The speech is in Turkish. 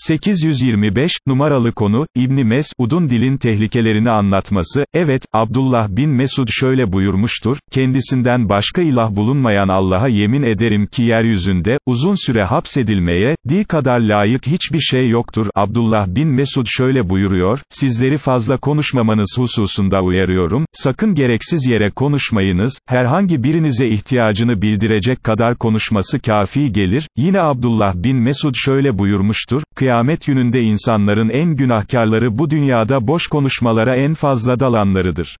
825, numaralı konu, İbni Mesud'un dilin tehlikelerini anlatması, evet, Abdullah bin Mesud şöyle buyurmuştur, kendisinden başka ilah bulunmayan Allah'a yemin ederim ki yeryüzünde, uzun süre hapsedilmeye, dil kadar layık hiçbir şey yoktur, Abdullah bin Mesud şöyle buyuruyor, sizleri fazla konuşmamanız hususunda uyarıyorum, sakın gereksiz yere konuşmayınız, herhangi birinize ihtiyacını bildirecek kadar konuşması kafi gelir, yine Abdullah bin Mesud şöyle buyurmuştur, kıyamet gününde insanların en günahkarları bu dünyada boş konuşmalara en fazla dalanlarıdır.